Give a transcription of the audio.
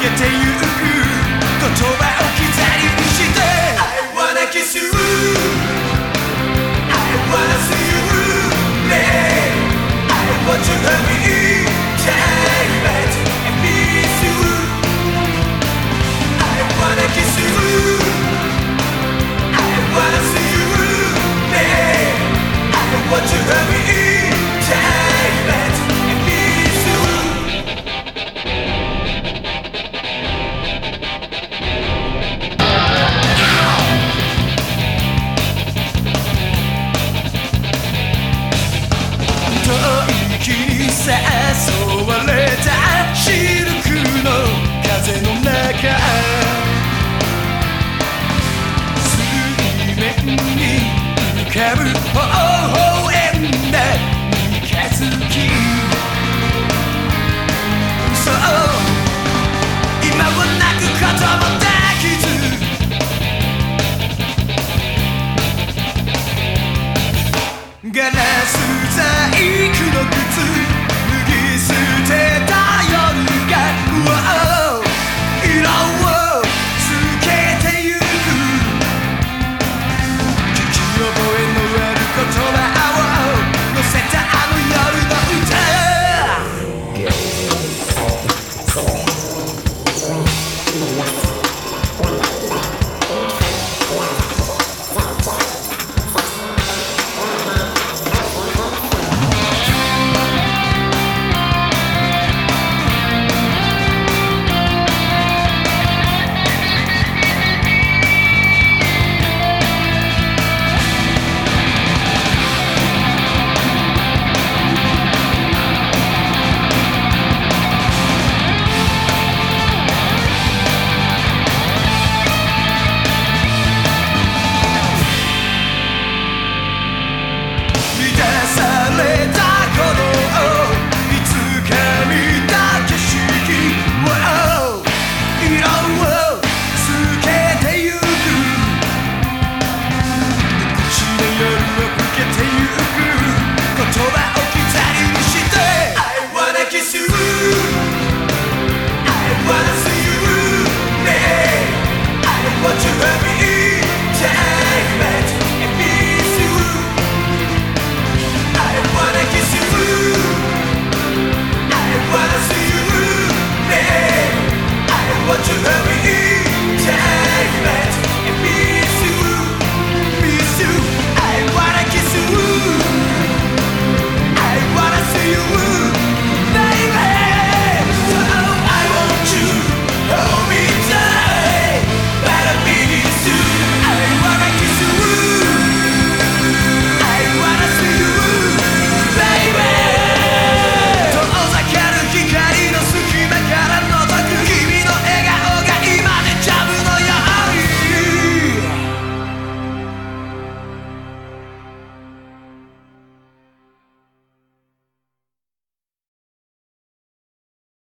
けてゆく言葉を刻りにして I wanna kiss you I wanna see you late I want you to be 微笑んで気づき